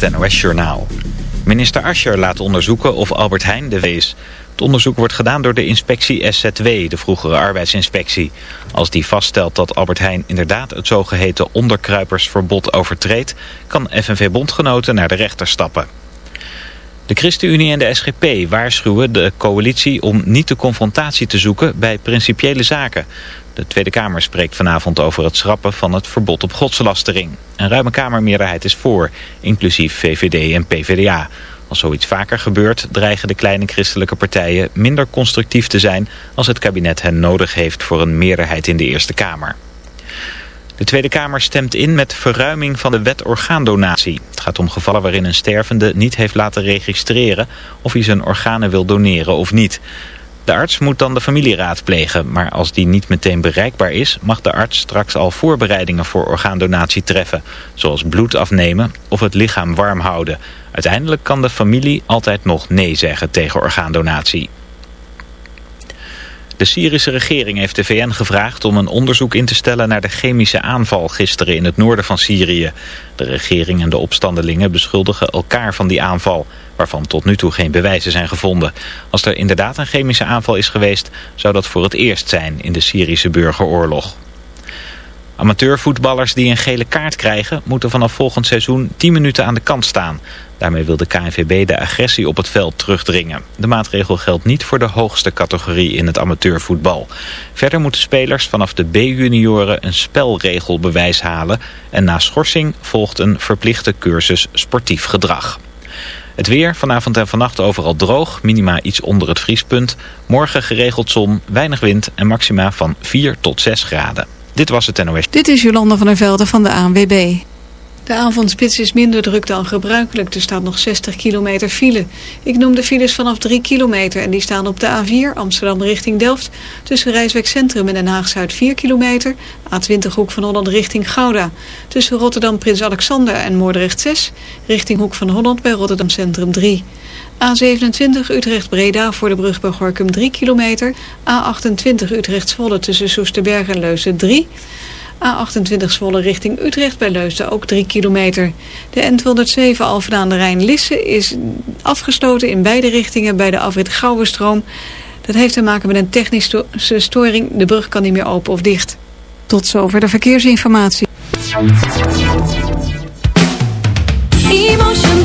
het NOS Journaal. Minister Ascher laat onderzoeken of Albert Heijn de wees. Het onderzoek wordt gedaan door de inspectie SZW, de vroegere arbeidsinspectie. Als die vaststelt dat Albert Heijn inderdaad het zogeheten onderkruipersverbod overtreedt... kan FNV-bondgenoten naar de rechter stappen. De ChristenUnie en de SGP waarschuwen de coalitie om niet de confrontatie te zoeken bij principiële zaken. De Tweede Kamer spreekt vanavond over het schrappen van het verbod op godslastering. Een ruime Kamermeerderheid is voor, inclusief VVD en PvdA. Als zoiets vaker gebeurt, dreigen de kleine christelijke partijen minder constructief te zijn als het kabinet hen nodig heeft voor een meerderheid in de Eerste Kamer. De Tweede Kamer stemt in met verruiming van de wet orgaandonatie. Het gaat om gevallen waarin een stervende niet heeft laten registreren of hij zijn organen wil doneren of niet. De arts moet dan de familie raadplegen, maar als die niet meteen bereikbaar is... mag de arts straks al voorbereidingen voor orgaandonatie treffen... zoals bloed afnemen of het lichaam warm houden. Uiteindelijk kan de familie altijd nog nee zeggen tegen orgaandonatie. De Syrische regering heeft de VN gevraagd om een onderzoek in te stellen naar de chemische aanval gisteren in het noorden van Syrië. De regering en de opstandelingen beschuldigen elkaar van die aanval, waarvan tot nu toe geen bewijzen zijn gevonden. Als er inderdaad een chemische aanval is geweest, zou dat voor het eerst zijn in de Syrische burgeroorlog. Amateurvoetballers die een gele kaart krijgen... moeten vanaf volgend seizoen 10 minuten aan de kant staan. Daarmee wil de KNVB de agressie op het veld terugdringen. De maatregel geldt niet voor de hoogste categorie in het amateurvoetbal. Verder moeten spelers vanaf de B-junioren een spelregelbewijs halen... en na schorsing volgt een verplichte cursus sportief gedrag. Het weer, vanavond en vannacht overal droog, minima iets onder het vriespunt. Morgen geregeld zon, weinig wind en maxima van 4 tot 6 graden. Dit was het NOS. Dit is Jolanda van der Velde van de ANWB. De avondspits is minder druk dan gebruikelijk. Er staat nog 60 kilometer file. Ik noem de files vanaf 3 kilometer en die staan op de A4 Amsterdam richting Delft. Tussen Rijswijk Centrum en Den Haag-Zuid 4 kilometer. A20 Hoek van Holland richting Gouda. Tussen Rotterdam Prins Alexander en Moordrecht 6. Richting Hoek van Holland bij Rotterdam Centrum 3. A27 Utrecht-Breda voor de brug bij Gorkum 3 kilometer. A28 Utrecht-Zwolle tussen Soesterberg en Leusden 3 A28 Zwolle richting Utrecht bij Leusden ook 3 kilometer. De N207 Alphen aan de Rijn-Lisse is afgesloten in beide richtingen bij de afrit Gouwenstroom. Dat heeft te maken met een technische storing. De brug kan niet meer open of dicht. Tot zover de verkeersinformatie. Emotion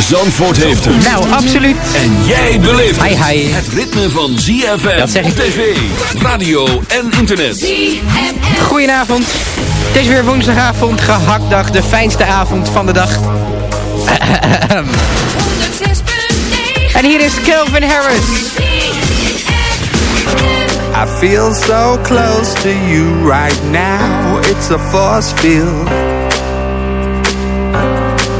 Zandvoort heeft het. Nou, absoluut. En jij beleeft het. Hi, hi. Het ritme van ZFM Dat zeg op tv, radio en internet. Goedenavond. Het is weer woensdagavond, gehaktdag, de fijnste avond van de dag. En hier is Kelvin Harris. I feel so close to you right now. It's a force field.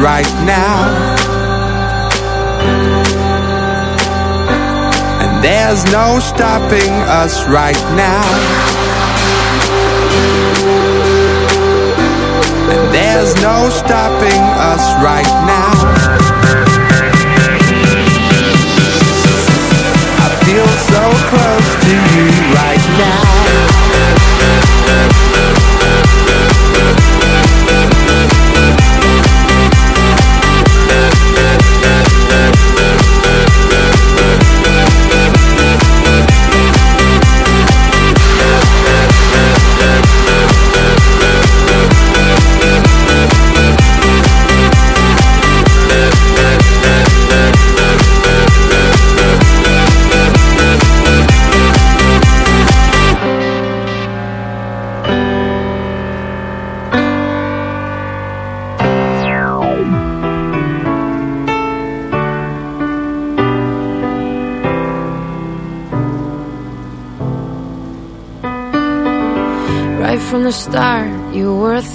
Right now. And there's no stopping us right now. And there's no stopping us right now. I feel so close to you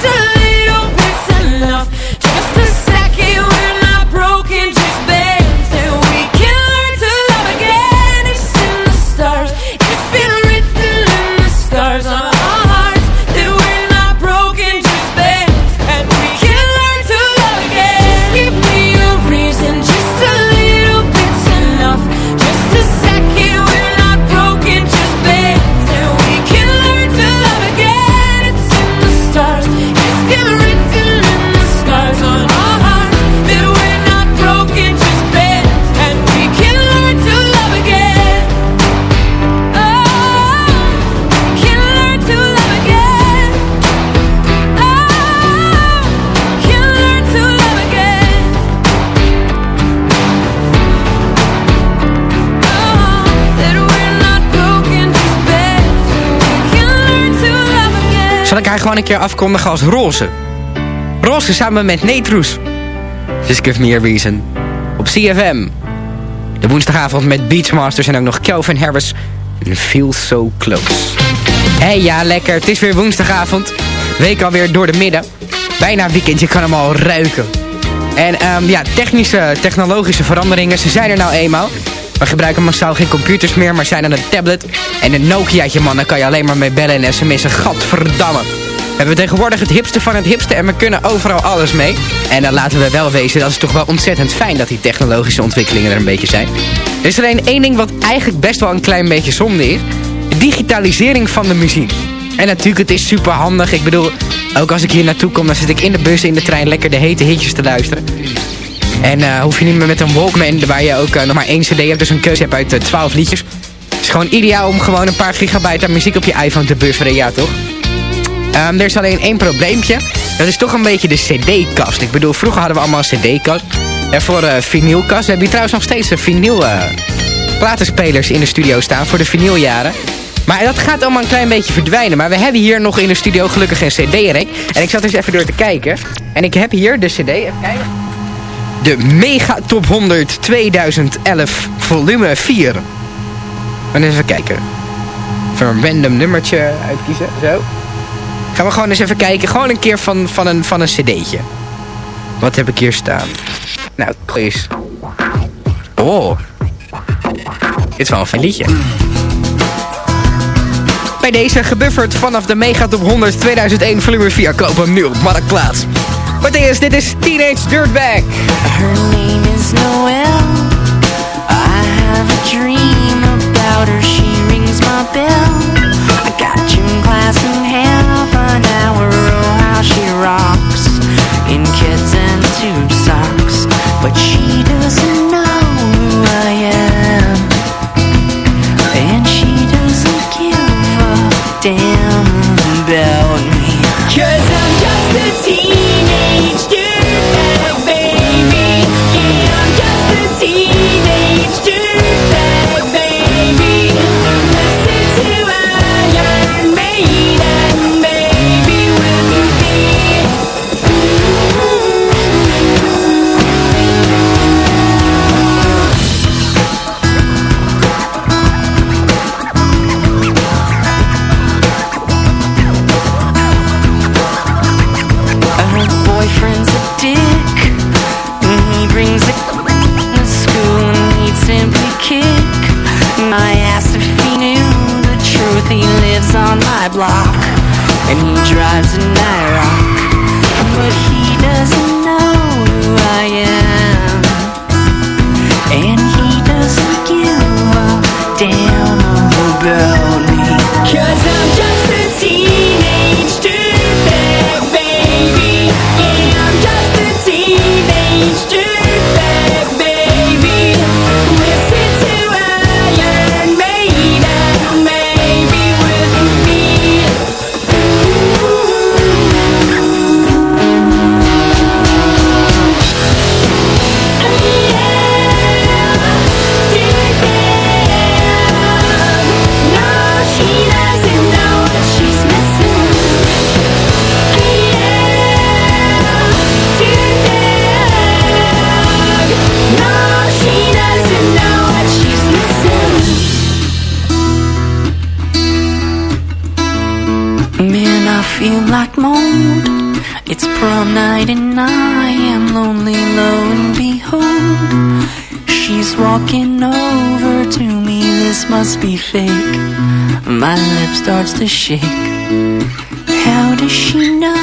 still gewoon een keer afkondigen als Roze. Roze samen met Netroes. Just give me a reason. Op CFM. De woensdagavond met Beachmasters en ook nog Kelvin Harris. And Feel So Close. Hé hey, ja, lekker. Het is weer woensdagavond. Week alweer door de midden. Bijna weekend, je kan hem al ruiken. En um, ja, technische, technologische veranderingen, ze zijn er nou eenmaal. We gebruiken massaal geen computers meer, maar zijn aan een tablet. En een Nokiaatje, man, daar kan je alleen maar mee bellen en sms'en. Gadverdamme. We hebben tegenwoordig het hipste van het hipste en we kunnen overal alles mee. En dan laten we wel wezen, dat is toch wel ontzettend fijn dat die technologische ontwikkelingen er een beetje zijn. Er is alleen één ding wat eigenlijk best wel een klein beetje zonde is. Digitalisering van de muziek. En natuurlijk, het is super handig. Ik bedoel, ook als ik hier naartoe kom, dan zit ik in de bus, in de trein, lekker de hete hitjes te luisteren. En uh, hoef je niet meer met een Walkman, waar je ook uh, nog maar één cd hebt, dus een keuze hebt uit uh, 12 liedjes. Het is gewoon ideaal om gewoon een paar gigabyte aan muziek op je iPhone te bufferen, ja toch? Um, er is alleen één probleempje. Dat is toch een beetje de cd-kast. Ik bedoel, vroeger hadden we allemaal een cd-kast. En voor uh, vinylkast. Hebben hier trouwens nog steeds een vinyl platenspelers in de studio staan voor de vinyljaren. Maar dat gaat allemaal een klein beetje verdwijnen. Maar we hebben hier nog in de studio gelukkig een cd-rek. En ik zat dus even door te kijken. En ik heb hier de cd, even kijken. De Mega Top 100 2011 volume 4. En even kijken. Even een random nummertje uitkiezen. Zo. Gaan we gewoon eens even kijken. Gewoon een keer van, van, een, van een cd'tje. Wat heb ik hier staan? Nou, is. Oh. Dit is wel een fijn liedje. Bij deze gebufferd vanaf de Mega Top 100 2001 volume 4 kopen nu op Marktplaats. Maar eerst, dit is Teenage Dirtbag. Her name is Noelle. I have a dream about her. She rings my bell. I got gym class in she rocks in kids and tube socks. But she doesn't starts to shake. How does she know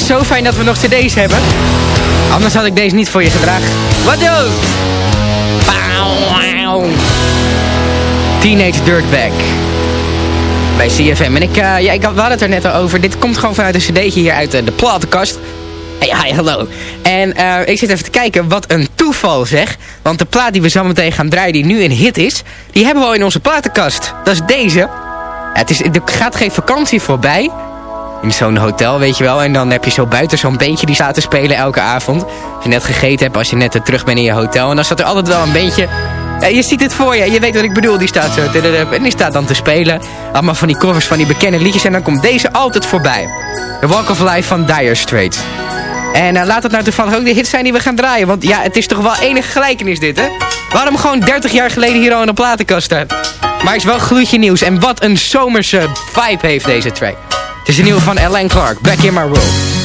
is zo fijn dat we nog cd's hebben. Anders had ik deze niet voor je gedragen. Wat doe? Teenage Dirtbag. Bij CFM. En ik, eh, ja, ik, had- we hadden het er net al over. Dit komt gewoon vanuit een cd'tje hier uit eh, de platenkast. Hey, hi, hallo. En eh, ik zit even te kijken, wat een toeval zeg. Want de plaat die we zo meteen gaan draaien, die nu een hit is... die hebben we al in onze platenkast. Dat is deze. Het is, er gaat geen vakantie voorbij. In zo'n hotel, weet je wel. En dan heb je zo buiten zo'n beentje die staat te spelen elke avond. Als je net gegeten hebt, als je net terug bent in je hotel. En dan staat er altijd wel een beentje... Je ziet het voor je, je weet wat ik bedoel. Die staat zo... En die staat dan te spelen. Allemaal van die covers van die bekende liedjes. En dan komt deze altijd voorbij. The Walk of Life van Dire Straits. En eh, laat het nou toevallig ook de hits zijn die we gaan draaien. Want ja, het is toch wel enige gelijkenis dit, hè? Hem gewoon 30 jaar geleden hier al in de platenkast. Maar is wel gloedje nieuws. En wat een zomerse vibe heeft deze track. Is de nieuwe van Ellen Clark, Back in My Room.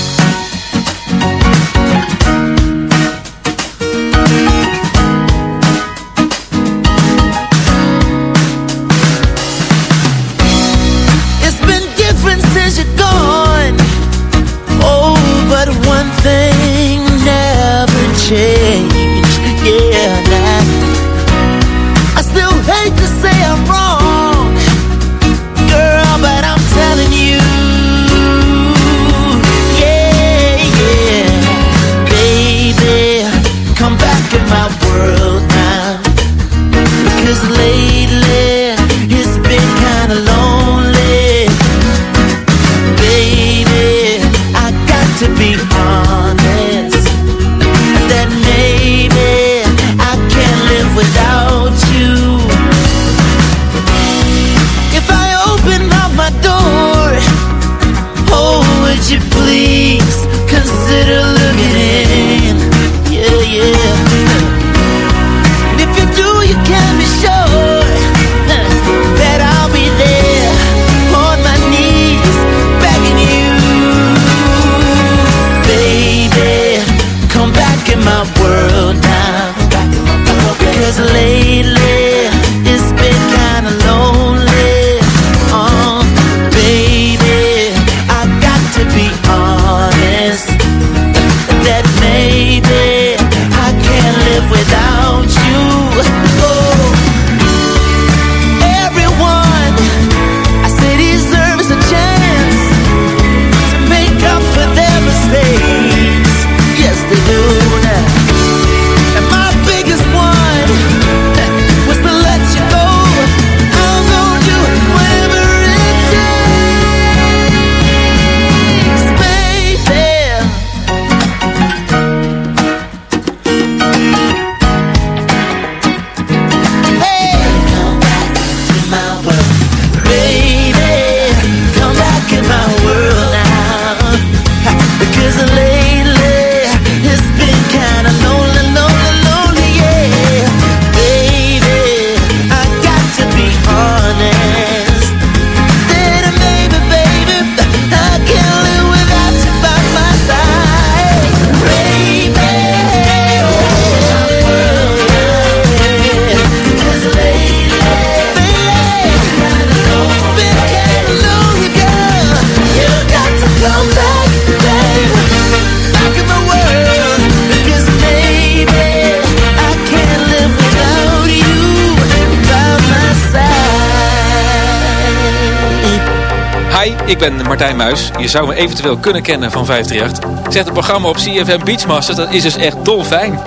Ik ben Martijn Muis. Je zou me eventueel kunnen kennen van 538. Zet het programma op CFM Beachmasters, dat is dus echt dolfijn.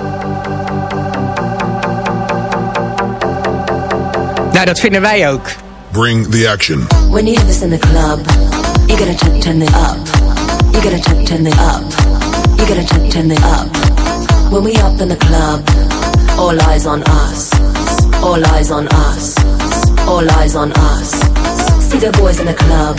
Nou, dat vinden wij ook. Bring the action. When you hear this in the club, you gotta turn, turn it up. You gotta turn, turn it up. You gotta turn, turn it up. When we up in the club, all eyes on us. All eyes on us. All eyes on us. See the boys in the club,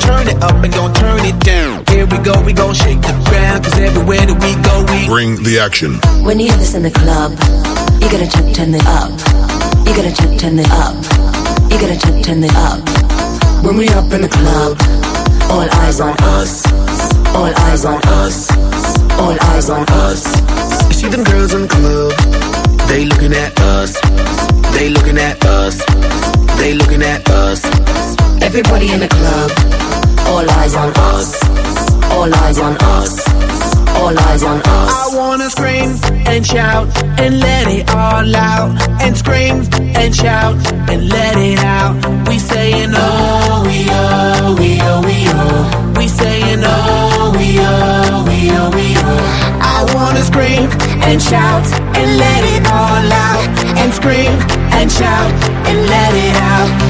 Hey, yo. Turn it up and gon' turn it down. Here we go, we gon' shake the ground. Cause everywhere that we go, we Bring the action. When you hear this in the club, you gotta turn, turn it up. You gotta turn, turn it up. You gotta turn, turn it up. When we up in the club, all eyes on us. All eyes on us. All eyes on us. You see them girls in the club, they looking at us. They looking at us. They looking at us. Everybody in the club, all eyes on us. All eyes on us. All eyes on us. I wanna scream and shout and let it all out. And scream and shout and let it out. We saying oh, we oh, we oh, we oh. We saying oh, we oh, we oh, we oh. I wanna scream and shout and let it all out. And scream and shout and let it out.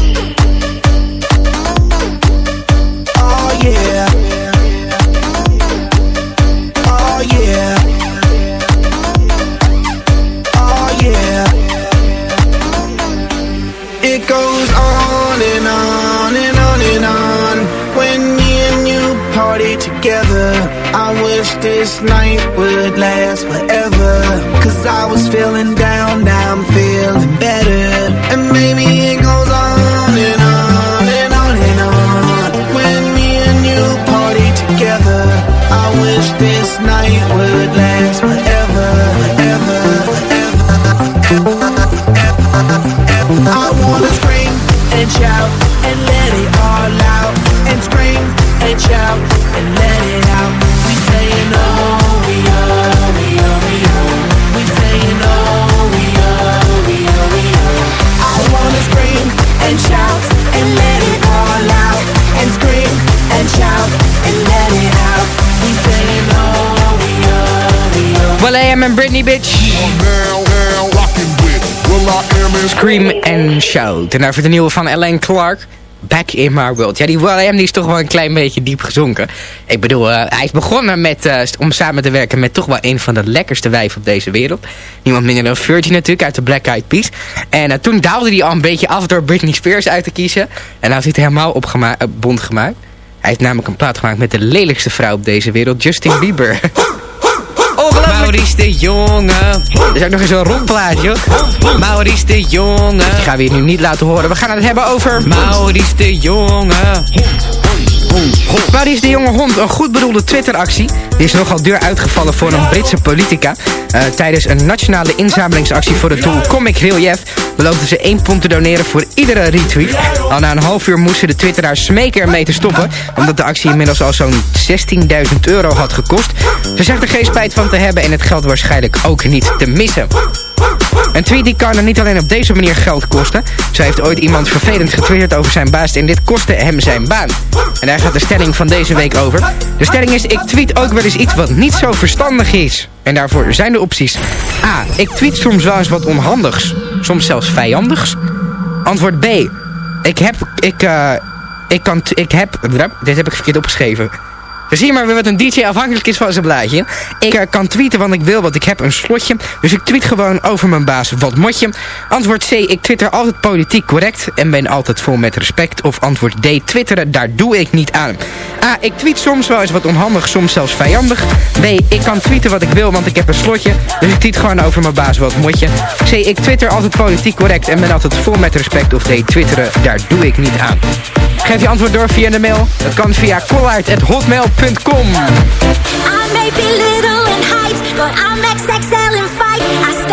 Will I Am in Scream and Shout. En daarvoor de nieuwe van Ellen Clark. Back in my world. Ja, die Will.i.am is toch wel een klein beetje diep gezonken. Ik bedoel, eh, hij is begonnen met, eh, om samen te werken met toch wel een van de lekkerste wijven op deze wereld. Niemand minder dan Virgin natuurlijk, uit de Black Eyed Peas. En eh, toen daalde hij al een beetje af door Britney Spears uit te kiezen. En nou heeft hij helemaal eh, bond gemaakt. Hij heeft namelijk een plaat gemaakt met de lelijkste vrouw op deze wereld, Justin Bieber. Maurice de Jonge. Er is ook nog eens een rondplaatje, joh. Maurice de Jonge. Die gaan we hier nu niet laten horen. We gaan het hebben over Maurice de Jonge. Maurice de Jonge Hond, een goed bedoelde Twitter-actie. Die is nogal duur uitgevallen voor een Britse politica. Eh, tijdens een nationale inzamelingsactie voor het doel Comic Relief... beloofden ze 1 pond te doneren voor iedere retweet. Al na een half uur moesten de twitteraars smeken ermee te stoppen... omdat de actie inmiddels al zo'n 16.000 euro had gekost. Ze zegt er geen spijt van te hebben en het geld waarschijnlijk ook niet te missen. Een tweet die kan er niet alleen op deze manier geld kosten. Zo heeft ooit iemand vervelend getwitterd over zijn baas en dit kostte hem zijn baan. En daar gaat de stelling van deze week over. De stelling is, ik tweet ook wel eens iets wat niet zo verstandig is. En daarvoor zijn de opties. A. Ik tweet soms wel eens wat onhandigs. Soms zelfs vijandigs. Antwoord B. Ik heb... Ik, eh... ik kan... Ik heb... Dit heb ik verkeerd opgeschreven. Zie maar weer wat een DJ afhankelijk is van zijn blaadje. Ik eh, kan tweeten wat ik wil, want ik heb een slotje. Dus ik tweet gewoon over mijn baas wat motje. Antwoord C, ik twitter altijd politiek correct en ben altijd vol met respect. Of antwoord D, twitteren, daar doe ik niet aan. A, ik tweet soms wel eens wat onhandig, soms zelfs vijandig. B, ik kan tweeten wat ik wil, want ik heb een slotje. Dus ik tweet gewoon over mijn baas wat motje. C, ik twitter altijd politiek correct en ben altijd vol met respect. Of D, twitteren, daar doe ik niet aan. Geef je antwoord door via de mail. Dat kan via collard.hotmail.com. I may be little in height, but I'm XXL in fight.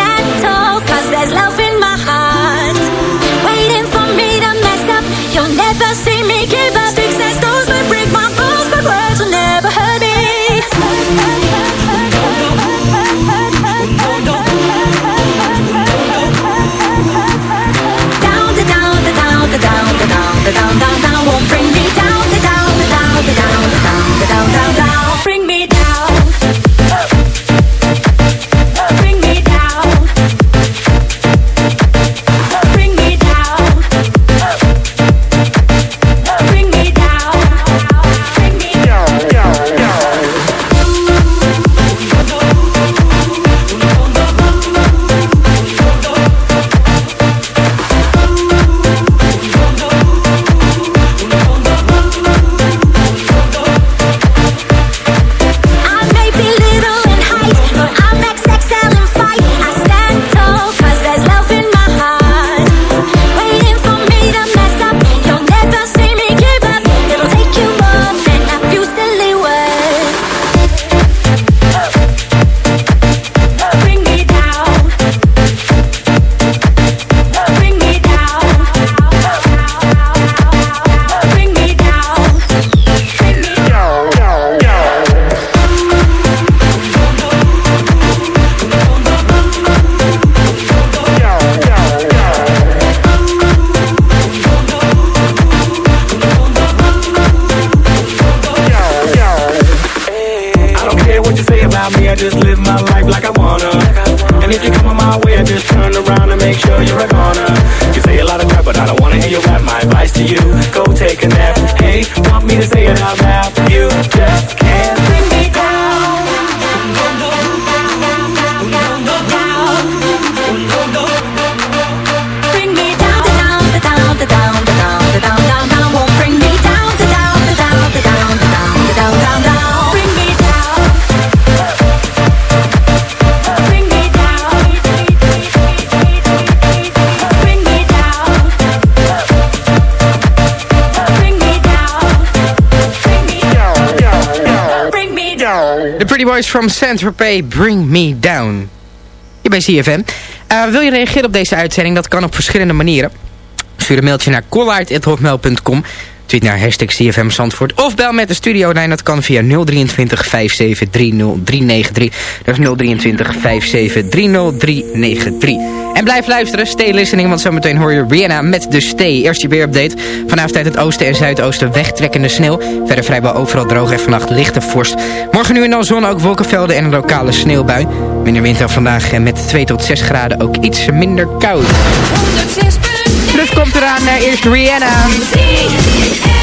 The from Saint-Tropez, Bring Me Down. Je bent CFM. Eh, wil je reageren op deze uitzending? Dat kan op verschillende manieren. Stuur een mailtje naar collard.hotmail.com. Tweet naar hashtag CFM Zandvoort. Of bel met de studiolijn. Dat kan via 023 57 30393. Dat is 023 57 30393. En blijf luisteren. Stay listening. Want zometeen hoor je Rihanna met de Stay. Eerst je weerupdate. Vanavond uit het oosten en zuidoosten wegtrekkende sneeuw. Verder vrijwel overal droog en vannacht lichte vorst. Morgen nu en dan zon, ook wolkenvelden en een lokale sneeuwbui. Minder winter vandaag en met 2 tot 6 graden ook iets minder koud. Plus komt eraan eerst Rihanna.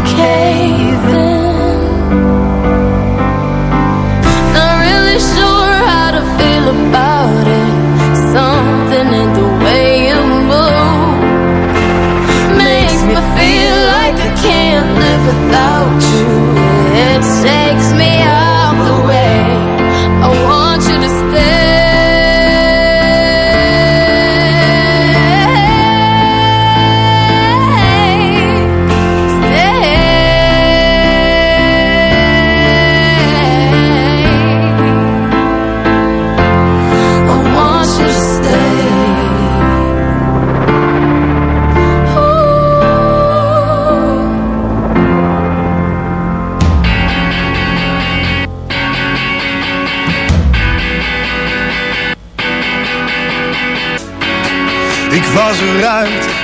Us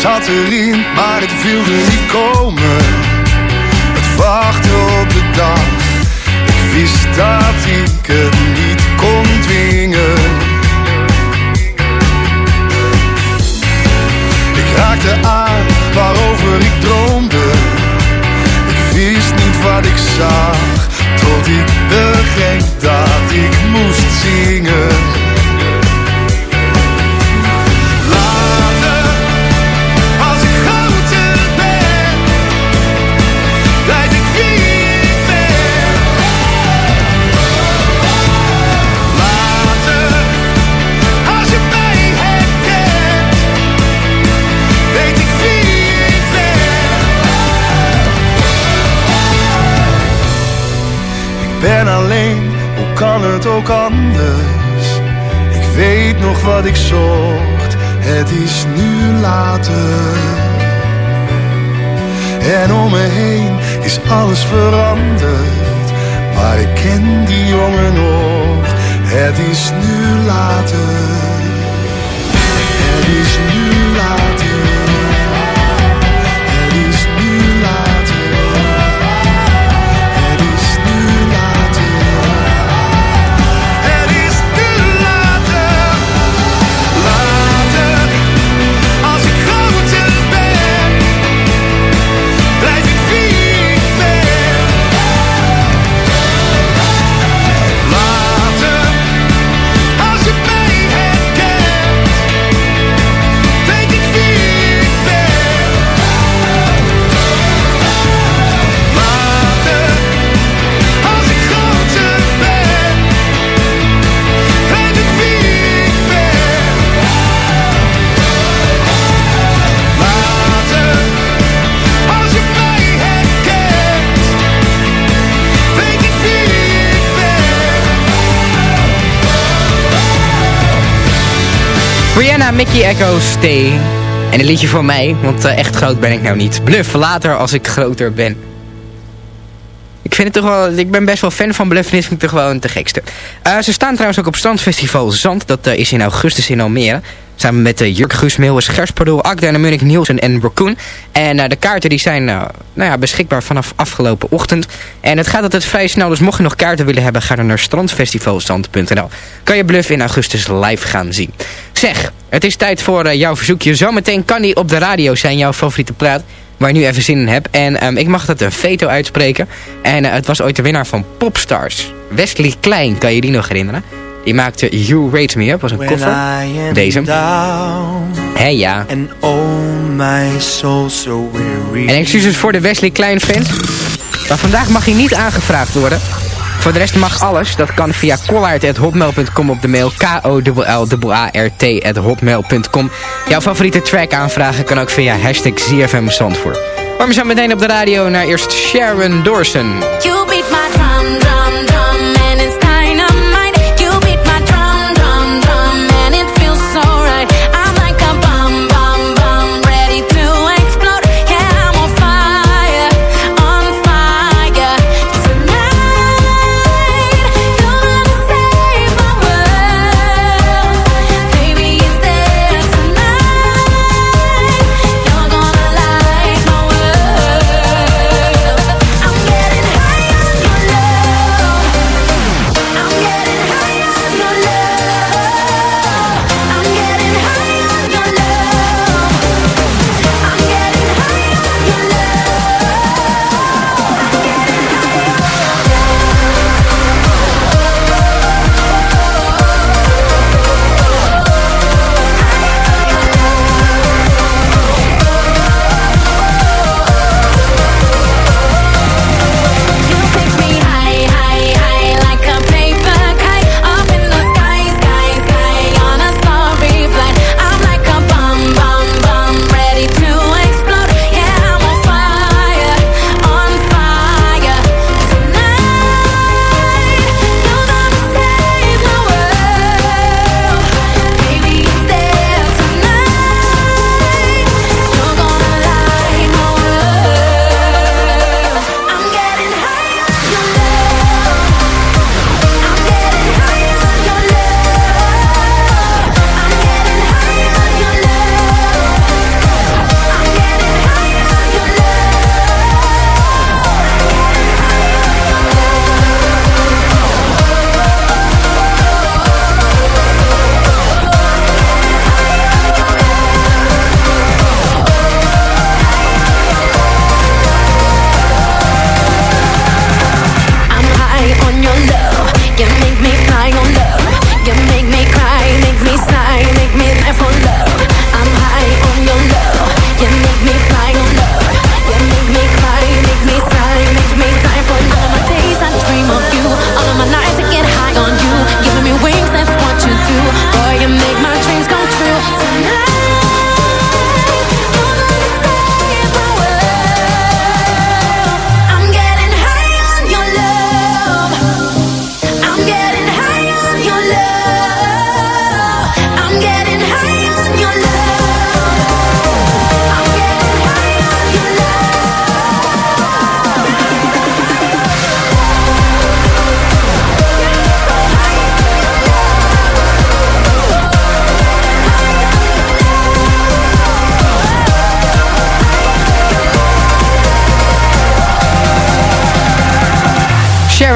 Zat erin, maar het wilde niet komen. Rihanna, Mickey Echo, Stay. En een liedje voor mij, want eh, echt groot ben ik nou niet. Bluff, later als ik groter ben. Ik vind het toch wel, ik ben best wel fan van Bluff en dit vind ik toch wel een te gekste. Eh, ze staan trouwens ook op Strandfestival Zand, dat eh, is in augustus in Almere. Samen met uh, Jurk Guus, Meeuwis, Gerspardoel, Akda Munich Nielsen en Raccoon. En eh, de kaarten die zijn eh, nou ja, beschikbaar vanaf afgelopen ochtend. En het gaat altijd vrij snel, dus mocht je nog kaarten willen hebben... ga dan naar strandfestivalzand.nl. Kan je Bluff in augustus live gaan zien. Zeg, het is tijd voor jouw verzoekje. Zometeen kan die op de radio zijn, jouw favoriete plaat... waar je nu even zin in hebt. En ehm, ik mag dat een veto uitspreken. En het was ooit de winnaar van Popstars. Wesley Klein, kan je die nog herinneren? Die maakte You Rate Me Up, was een koffer. Deze. Hé ja. and oh my soul so weary. En excuses voor de Wesley Klein fans. Maar vandaag mag hij niet aangevraagd worden. Voor de rest mag alles. Dat kan via kollaert.hotmail.com op de mail. k-o-l-l-a-r-t.hotmail.com Jouw favoriete track aanvragen kan ook via hashtag ZFM Zandvoort. Maar we zijn meteen op de radio naar eerst Sharon Dawson. You beat my drum, drum, drum,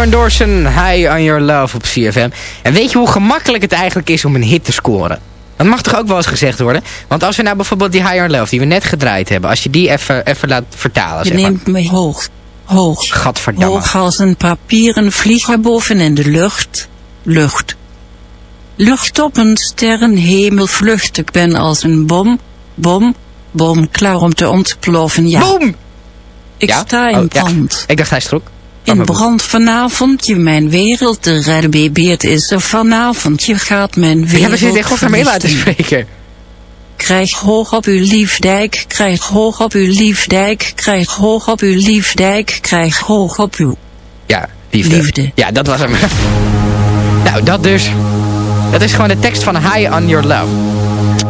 Sharon Dawson, High on Your Love op CFM. En weet je hoe gemakkelijk het eigenlijk is om een hit te scoren? Dat mag toch ook wel eens gezegd worden? Want als we nou bijvoorbeeld die High on Love, die we net gedraaid hebben... als je die even, even laat vertalen, Je zeg maar. neemt me hoog, hoog, Gadverdamme. hoog als een papieren vlieger boven in de lucht, lucht. Lucht op een sterrenhemel vlucht, ik ben als een bom, bom, bom, klaar om te ontploffen, ja. Boom! Ik Ja? sta in Oh, ja. Ik dacht hij strok. In brand vanavond, je mijn wereld te redden, baby, het is er vanavond, je gaat mijn wereld Ja, we zitten godsnaam heel uit te spreken. Krijg hoog op uw liefdijk, krijg hoog op uw liefdijk, krijg hoog op uw liefdijk, krijg hoog op uw... Ja, liefde. Liefde. Ja, dat was hem. nou, dat dus. Dat is gewoon de tekst van High on Your Love.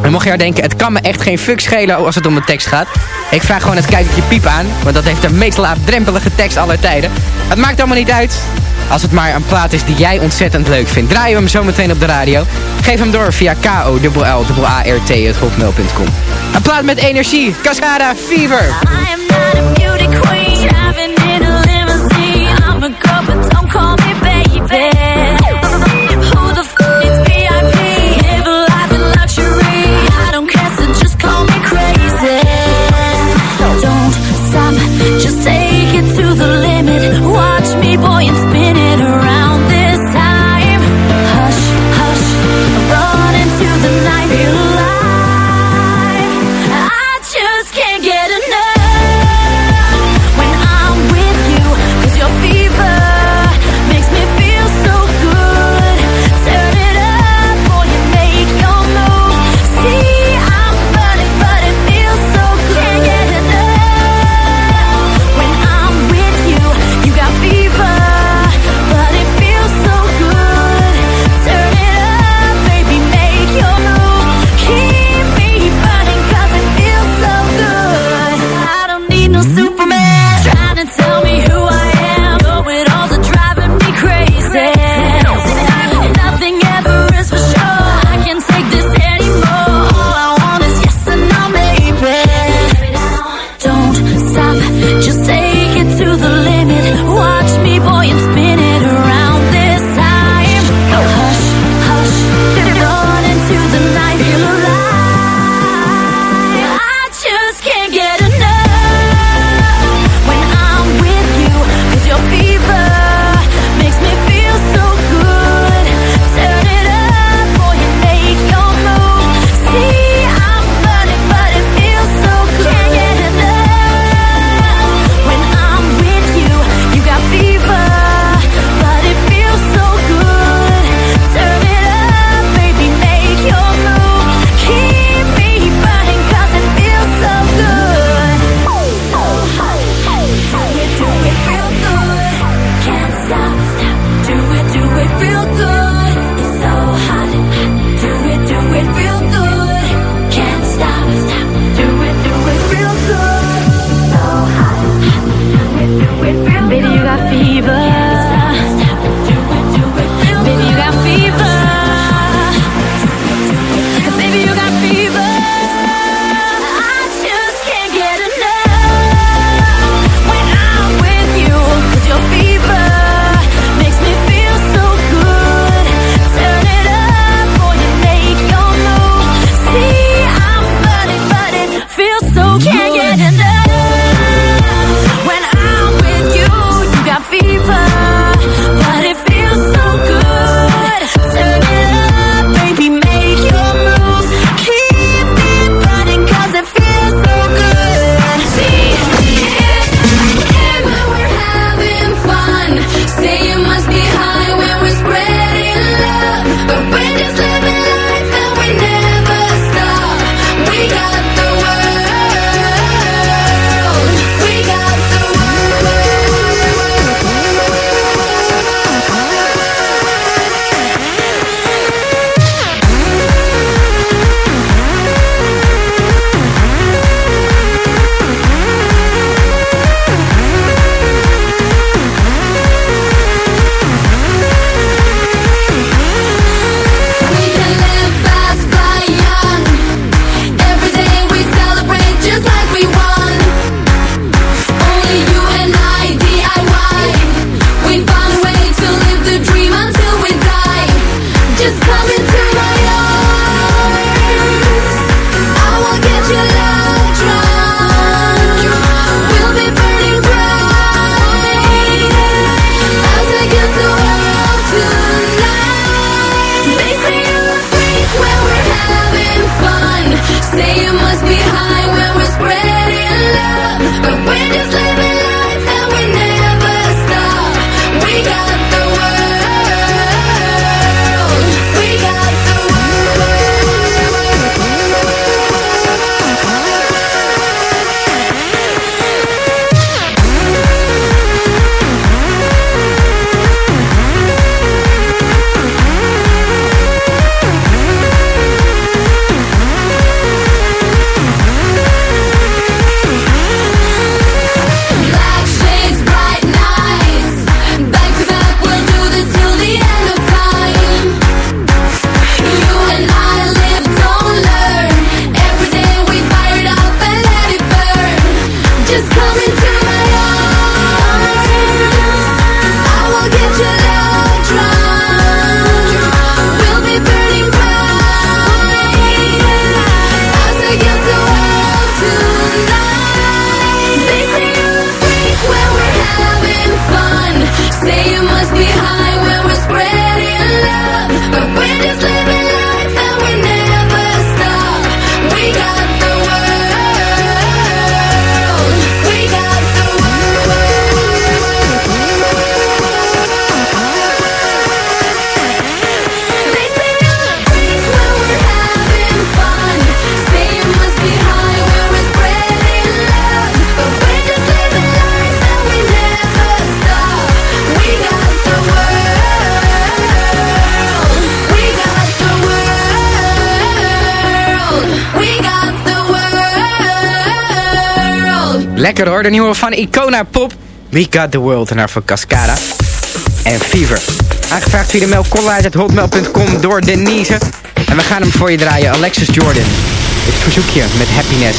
En mocht je denken, het kan me echt geen fuck schelen als het om de tekst gaat. Ik vraag gewoon het kijkertje piep aan, want dat heeft de meest laagdrempelige tekst aller tijden. Het maakt allemaal niet uit. Als het maar een plaat is die jij ontzettend leuk vindt. Draaien we hem zo meteen op de radio. Geef hem door via ko hotmail.com. Een plaat met energie. Cascada Fever. Lekker hoor, de nieuwe van Icona Pop. We Got The World en voor Cascada. En Fever. Aangevraagd via de mail hotmail.com door Denise. En we gaan hem voor je draaien, Alexis Jordan. Het verzoekje met Happiness.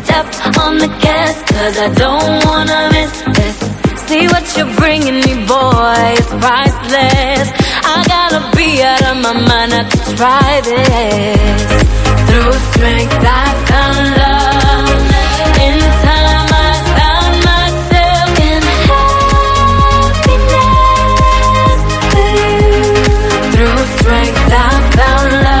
step on the gas, cause I don't wanna miss this. See what you're bringing me, boy, it's priceless. I gotta be out of my mind not to try this. Through strength, I found love. In time, I found myself in happiness. Through strength, I found love.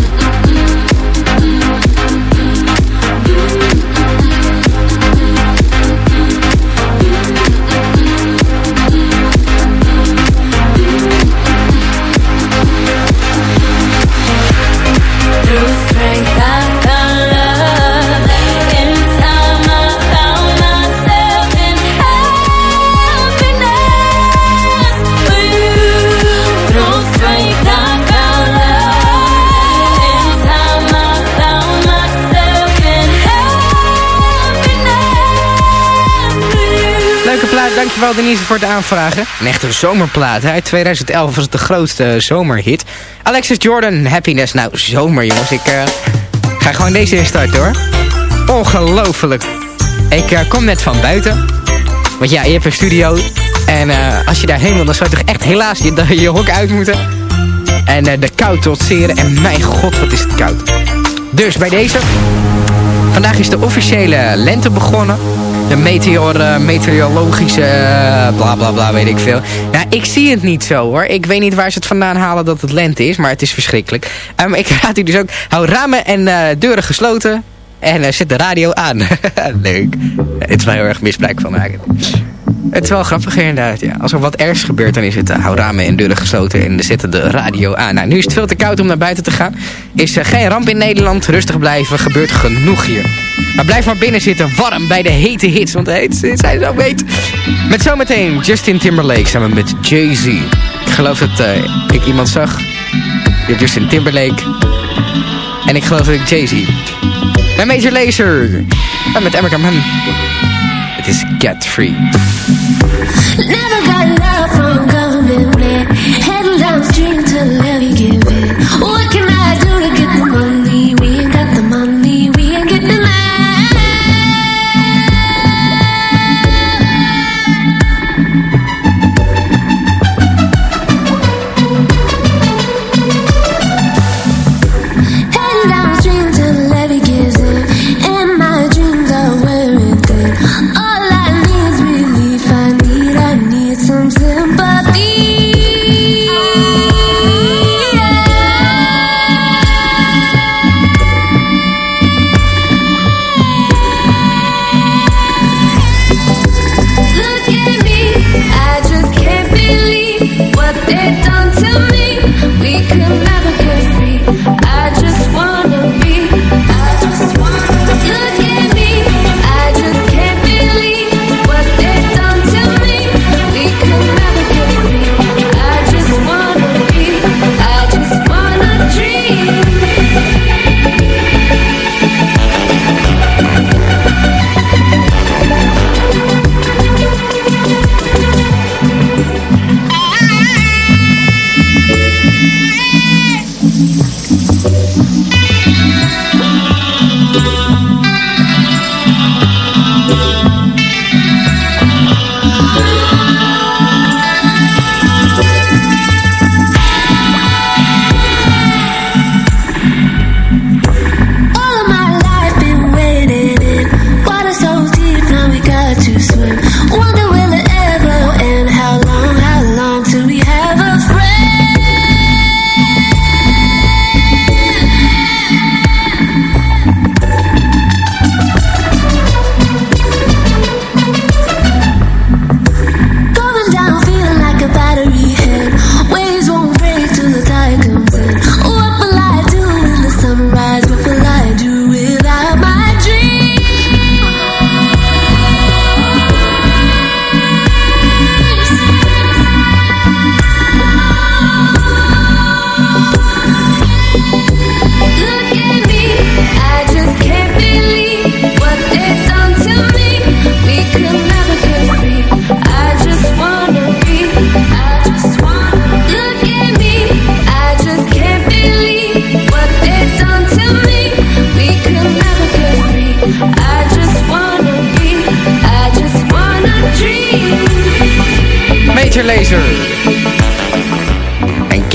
Dankjewel Denise voor het aanvragen. Een echte zomerplaat. Hè? Uit 2011 was het de grootste zomerhit. Alexis Jordan, Happiness. Nou, zomer jongens. Ik eh, ga gewoon deze instarten hoor. Ongelooflijk. Ik eh, kom net van buiten. Want ja, je hebt een studio. En eh, als je daarheen wil, dan zou je toch echt helaas je, je hok uit moeten. En eh, de kou trotseren. En mijn god, wat is het koud. Dus bij deze. Vandaag is de officiële lente begonnen. De meteor, eh, meteorologische eh, bla bla bla, weet ik veel. Nou, ik zie het niet zo hoor. Ik weet niet waar ze het vandaan halen dat het lente is, maar het is verschrikkelijk. Ehm, ik raad u dus ook, hou ramen en eh, deuren gesloten. En eh, zet de radio aan. Leuk. Het is wel heel erg misbruik van maken. Het is wel grappig inderdaad, ja. Als er wat ergs gebeurt, dan is het uh, hou ramen en deuren gesloten en zetten de radio aan. Nou, nu is het veel te koud om naar buiten te gaan. Is uh, geen ramp in Nederland, rustig blijven, gebeurt genoeg hier. Maar blijf maar binnen zitten, warm bij de hete hits, want hits zijn zo heet. Met zometeen Justin Timberlake samen met Jay-Z. Ik geloof dat uh, ik iemand zag, Justin Timberlake. En ik geloof dat ik Jay-Z. Met Major Lazer. En met Emmerich Man. Het is Get Free. Never got love from government man. The to the levy give it. What can I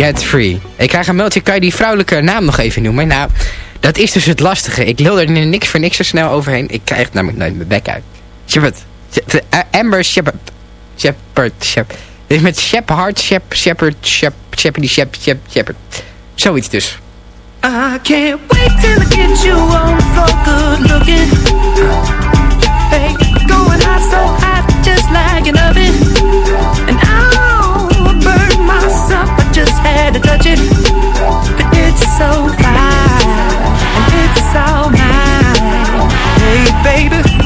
Get Free. Ik krijg een mailtje, kan je die vrouwelijke naam nog even noemen? Nou, dat is dus het lastige. Ik lul er niks voor niks zo snel overheen. Ik krijg namelijk nooit mijn bek uit. Shepard. Shep- eh, Amber Shepard. Shepard. Shep. Dit is met Shepherd, Shep, Shepard, Shep, Shepherd, Shep, Shep, Shepard. Zoiets dus. I can't wait till I get you on floor, good looking. Hey, going hot, so hot, just like an oven. And I'll burn myself, just had to touch it. But it's so fine, and it's all mine. Hey, baby,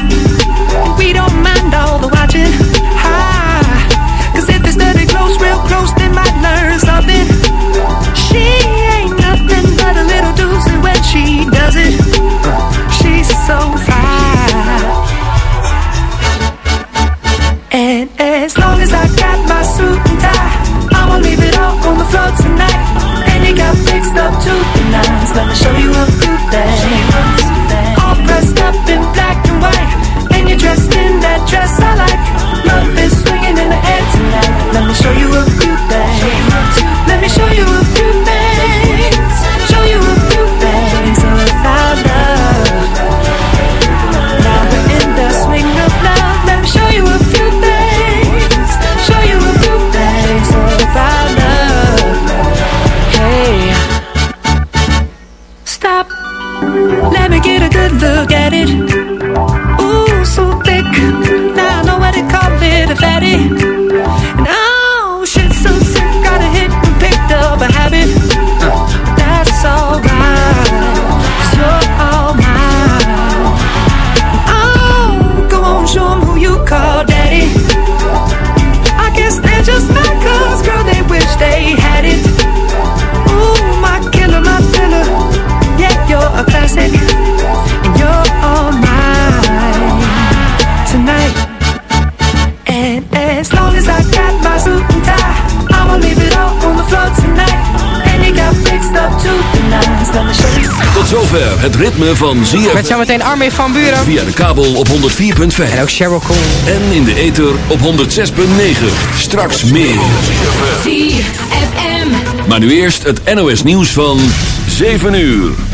Het ritme van ZFM. Met zometeen Armin van Buren. Via de kabel op 104.5. En ook Cheryl Cole. En in de ether op 106.9. Straks meer. ZFM. Maar nu eerst het NOS nieuws van 7 uur.